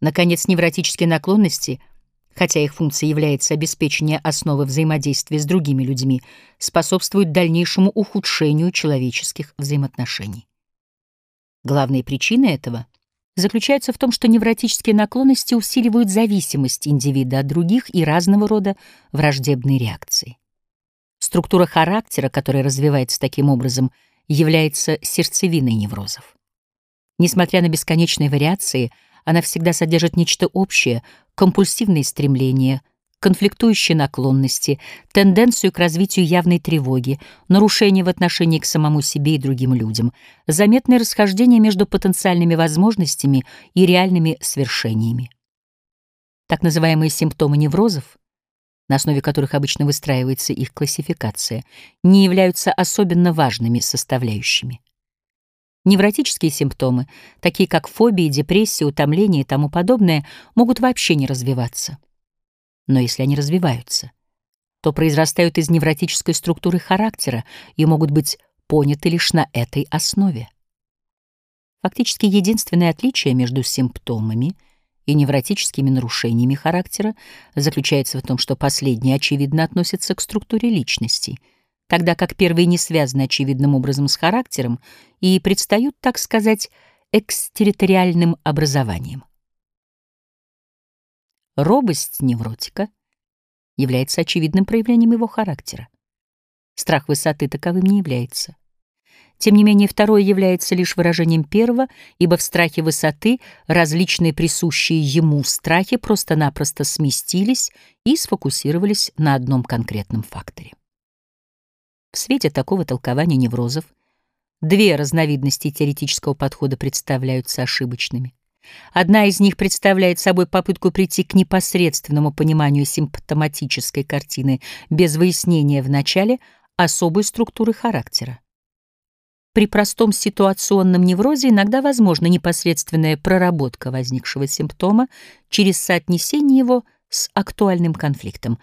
Наконец, невротические наклонности, хотя их функция является обеспечение основы взаимодействия с другими людьми, способствуют дальнейшему ухудшению человеческих взаимоотношений. Главные причины этого заключаются в том, что невротические наклонности усиливают зависимость индивида от других и разного рода враждебные реакции. Структура характера, которая развивается таким образом, является сердцевиной неврозов. Несмотря на бесконечные вариации, она всегда содержит нечто общее — компульсивные стремления, конфликтующие наклонности, тенденцию к развитию явной тревоги, нарушение в отношении к самому себе и другим людям, заметное расхождение между потенциальными возможностями и реальными свершениями. Так называемые симптомы неврозов, на основе которых обычно выстраивается их классификация, не являются особенно важными составляющими. Невротические симптомы, такие как фобии, депрессия, утомление и тому подобное, могут вообще не развиваться. Но если они развиваются, то произрастают из невротической структуры характера и могут быть поняты лишь на этой основе. Фактически единственное отличие между симптомами и невротическими нарушениями характера заключается в том, что последние, очевидно, относятся к структуре личности — тогда как первые не связаны очевидным образом с характером и предстают, так сказать, экстерриториальным образованием. Робость невротика является очевидным проявлением его характера. Страх высоты таковым не является. Тем не менее, второе является лишь выражением первого, ибо в страхе высоты различные присущие ему страхи просто-напросто сместились и сфокусировались на одном конкретном факторе. В свете такого толкования неврозов две разновидности теоретического подхода представляются ошибочными. Одна из них представляет собой попытку прийти к непосредственному пониманию симптоматической картины без выяснения в начале особой структуры характера. При простом ситуационном неврозе иногда возможна непосредственная проработка возникшего симптома через соотнесение его с актуальным конфликтом.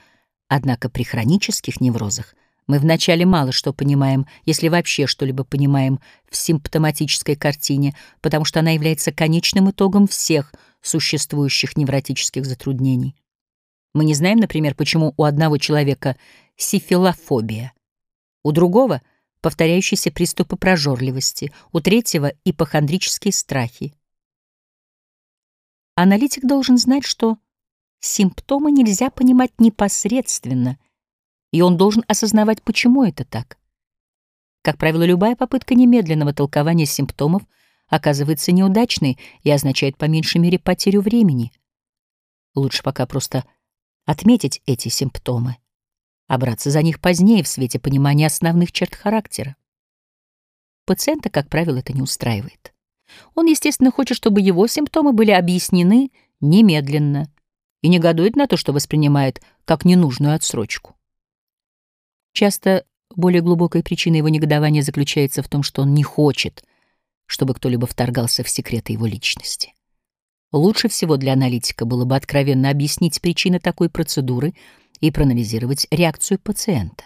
Однако при хронических неврозах мы вначале мало что понимаем, если вообще что-либо понимаем в симптоматической картине, потому что она является конечным итогом всех существующих невротических затруднений. Мы не знаем, например, почему у одного человека сифилофобия, у другого — повторяющиеся приступы прожорливости, у третьего — ипохондрические страхи. Аналитик должен знать, что симптомы нельзя понимать непосредственно — и он должен осознавать, почему это так. Как правило, любая попытка немедленного толкования симптомов оказывается неудачной и означает по меньшей мере потерю времени. Лучше пока просто отметить эти симптомы, а браться за них позднее в свете понимания основных черт характера. Пациента, как правило, это не устраивает. Он, естественно, хочет, чтобы его симптомы были объяснены немедленно и негодует на то, что воспринимает как ненужную отсрочку. Часто более глубокая причина его негодования заключается в том, что он не хочет, чтобы кто-либо вторгался в секреты его личности. Лучше всего для аналитика было бы откровенно объяснить причины такой процедуры и проанализировать реакцию пациента.